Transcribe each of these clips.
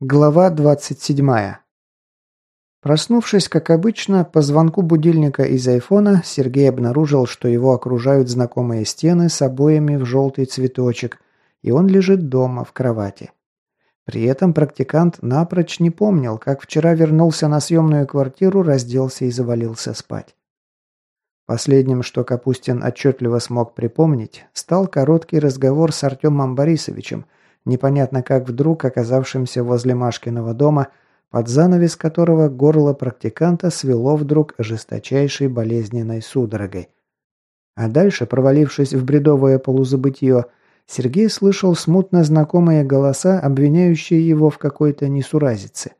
Глава 27. Проснувшись, как обычно, по звонку будильника из айфона, Сергей обнаружил, что его окружают знакомые стены с обоями в желтый цветочек, и он лежит дома, в кровати. При этом практикант напрочь не помнил, как вчера вернулся на съемную квартиру, разделся и завалился спать. Последним, что Капустин отчетливо смог припомнить, стал короткий разговор с Артемом Борисовичем – непонятно как вдруг оказавшимся возле Машкиного дома, под занавес которого горло практиканта свело вдруг жесточайшей болезненной судорогой. А дальше, провалившись в бредовое полузабытье, Сергей слышал смутно знакомые голоса, обвиняющие его в какой-то несуразице.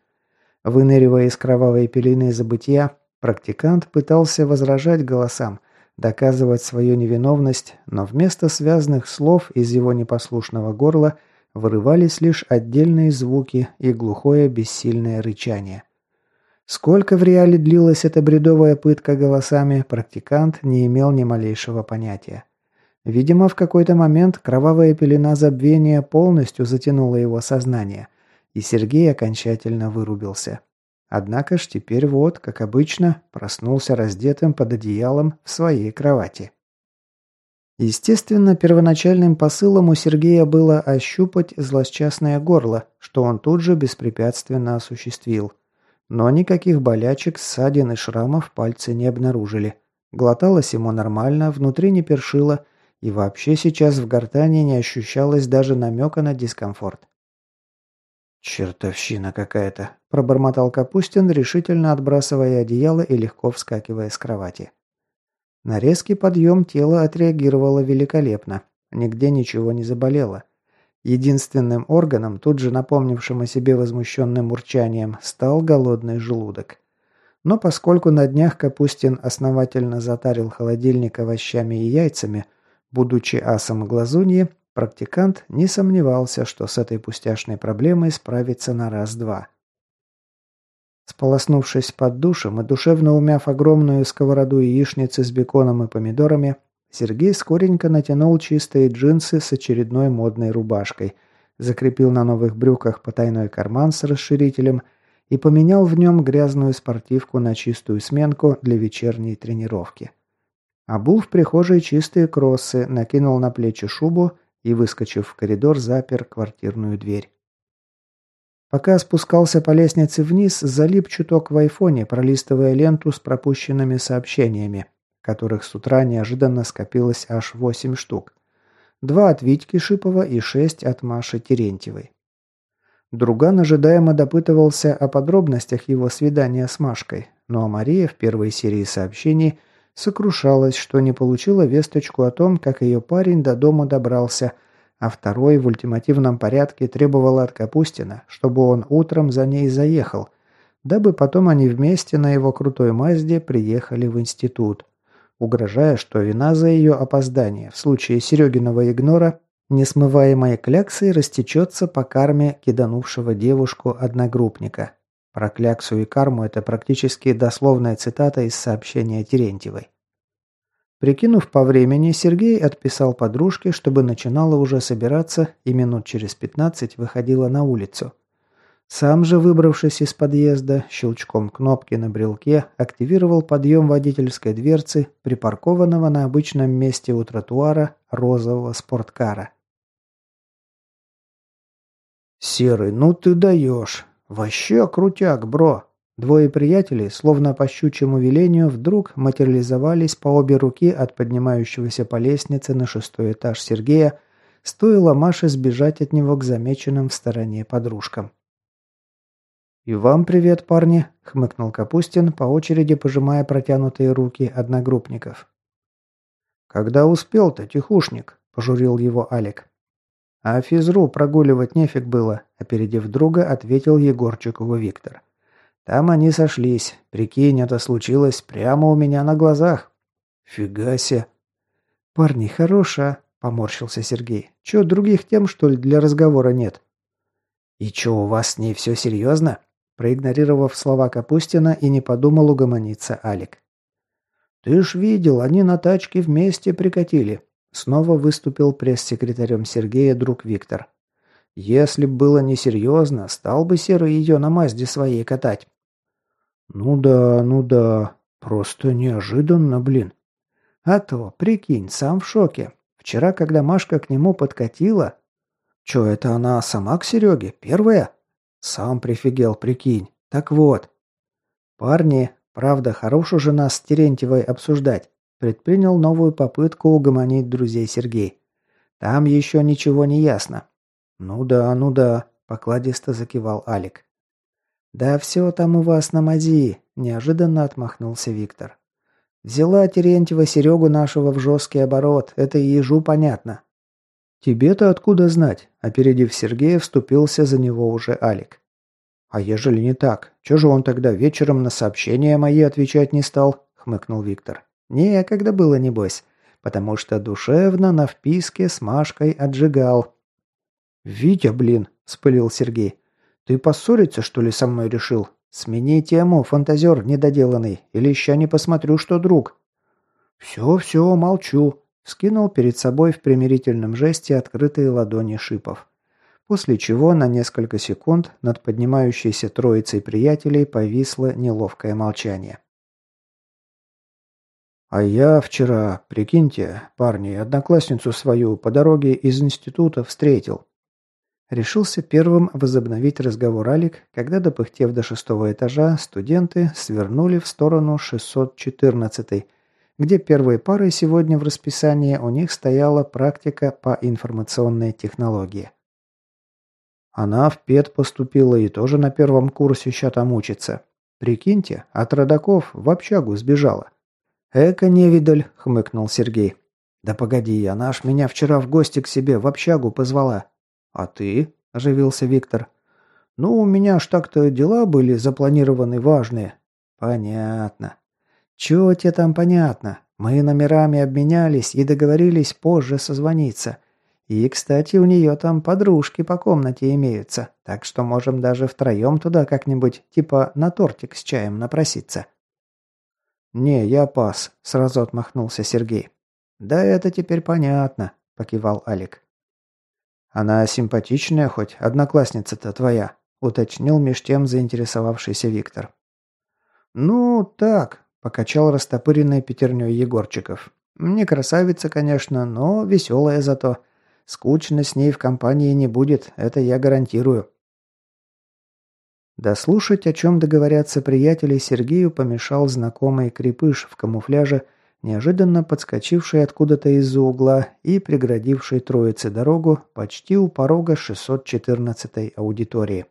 Выныривая из кровавой пелены забытия, практикант пытался возражать голосам, доказывать свою невиновность, но вместо связанных слов из его непослушного горла – Вырывались лишь отдельные звуки и глухое бессильное рычание. Сколько в реале длилась эта бредовая пытка голосами, практикант не имел ни малейшего понятия. Видимо, в какой-то момент кровавая пелена забвения полностью затянула его сознание, и Сергей окончательно вырубился. Однако ж теперь вот, как обычно, проснулся раздетым под одеялом в своей кровати. Естественно, первоначальным посылом у Сергея было ощупать злосчастное горло, что он тут же беспрепятственно осуществил. Но никаких болячек, ссадин и шрамов пальцы не обнаружили. Глоталось ему нормально, внутри не першило, и вообще сейчас в гортани не ощущалось даже намека на дискомфорт. «Чертовщина какая-то», – пробормотал Капустин, решительно отбрасывая одеяло и легко вскакивая с кровати. На резкий подъем тело отреагировало великолепно. Нигде ничего не заболело. Единственным органом, тут же напомнившим о себе возмущенным урчанием, стал голодный желудок. Но поскольку на днях Капустин основательно затарил холодильник овощами и яйцами, будучи асом глазуньи, практикант не сомневался, что с этой пустяшной проблемой справится на раз-два. Сполоснувшись под душем и душевно умяв огромную сковороду яичницы с беконом и помидорами, Сергей скоренько натянул чистые джинсы с очередной модной рубашкой, закрепил на новых брюках потайной карман с расширителем и поменял в нем грязную спортивку на чистую сменку для вечерней тренировки. Обул в прихожей чистые кроссы, накинул на плечи шубу и, выскочив в коридор, запер квартирную дверь. Пока спускался по лестнице вниз, залип чуток в айфоне, пролистывая ленту с пропущенными сообщениями, которых с утра неожиданно скопилось аж восемь штук. Два от Витьки Шипова и шесть от Маши Терентьевой. Друган ожидаемо допытывался о подробностях его свидания с Машкой, но ну Мария в первой серии сообщений сокрушалась, что не получила весточку о том, как ее парень до дома добрался – а второй в ультимативном порядке требовал от Капустина, чтобы он утром за ней заехал, дабы потом они вместе на его крутой Мазде приехали в институт, угрожая, что вина за ее опоздание в случае Серегиного игнора несмываемой кляксой растечется по карме киданувшего девушку одногруппника. Про кляксу и карму это практически дословная цитата из сообщения Терентьевой. Прикинув по времени, Сергей отписал подружке, чтобы начинала уже собираться и минут через пятнадцать выходила на улицу. Сам же, выбравшись из подъезда, щелчком кнопки на брелке активировал подъем водительской дверцы, припаркованного на обычном месте у тротуара розового спорткара. «Серый, ну ты даешь! Вообще крутяк, бро!» Двое приятелей, словно по щучьему велению, вдруг материализовались по обе руки от поднимающегося по лестнице на шестой этаж Сергея, стоило Маше сбежать от него к замеченным в стороне подружкам. «И вам привет, парни!» – хмыкнул Капустин, по очереди пожимая протянутые руки одногруппников. «Когда успел-то, тихушник?» – пожурил его Алик. «А физру прогуливать нефиг было», – опередив друга, ответил Егорчикову Виктор. Там они сошлись. Прикинь, это случилось прямо у меня на глазах. Фига себе. Парни, хороша, поморщился Сергей. Чё, других тем, что ли, для разговора нет? И чё, у вас с ней все серьезно? Проигнорировав слова Капустина и не подумал угомониться Алик. «Ты ж видел, они на тачке вместе прикатили». Снова выступил пресс-секретарем Сергея друг Виктор. Если б было несерьезно, стал бы Серый ее на Мазде своей катать. Ну да, ну да. Просто неожиданно, блин. А то, прикинь, сам в шоке. Вчера, когда Машка к нему подкатила... Че, это она сама к Сереге? Первая? Сам прифигел, прикинь. Так вот. Парни, правда, хорош уже нас с Терентьевой обсуждать. Предпринял новую попытку угомонить друзей Сергей. Там еще ничего не ясно. Ну да, ну да, покладисто закивал Алик. Да все там у вас на мази, неожиданно отмахнулся Виктор. Взяла Терентьева Серегу нашего в жесткий оборот, это и ежу понятно. «Тебе-то откуда знать?» – опередив Сергея, вступился за него уже Алик. «А ежели не так, чё же он тогда вечером на сообщения мои отвечать не стал?» – хмыкнул Виктор. «Не, когда было, небось, потому что душевно на вписке с Машкой отжигал». «Витя, блин!» – спылил Сергей. «Ты поссориться, что ли, со мной решил? Смени тему, фантазер недоделанный, или ща не посмотрю, что друг». «Все, все, молчу», Скинул перед собой в примирительном жесте открытые ладони шипов. После чего на несколько секунд над поднимающейся троицей приятелей повисло неловкое молчание. «А я вчера, прикиньте, парни, одноклассницу свою по дороге из института встретил». Решился первым возобновить разговор Алик, когда, допыхтев до шестого этажа, студенты свернули в сторону 614 где первой парой сегодня в расписании у них стояла практика по информационной технологии. Она в ПЕД поступила и тоже на первом курсе ща там учится. Прикиньте, от родаков в общагу сбежала. «Эка невидаль», — хмыкнул Сергей. «Да погоди, она ж меня вчера в гости к себе в общагу позвала». «А ты?» – оживился Виктор. «Ну, у меня ж так-то дела были запланированы важные». «Понятно. «Чего тебе там понятно? Мы номерами обменялись и договорились позже созвониться. И, кстати, у нее там подружки по комнате имеются, так что можем даже втроем туда как-нибудь, типа на тортик с чаем напроситься». «Не, я пас», — сразу отмахнулся Сергей. «Да это теперь понятно», — покивал Алик. «Она симпатичная хоть, одноклассница-то твоя», — уточнил меж тем заинтересовавшийся Виктор. «Ну, так», Покачал растопыренной пятерней Егорчиков. Не красавица, конечно, но веселая зато. Скучно с ней в компании не будет, это я гарантирую. Дослушать, о чем договорятся приятели, Сергею помешал знакомый крепыш в камуфляже, неожиданно подскочивший откуда-то из-за угла и преградивший троице дорогу почти у порога 614-й аудитории.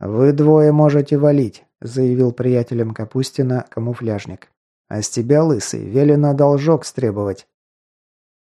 «Вы двое можете валить», – заявил приятелям Капустина камуфляжник. «А с тебя, лысый, велено должок стребовать».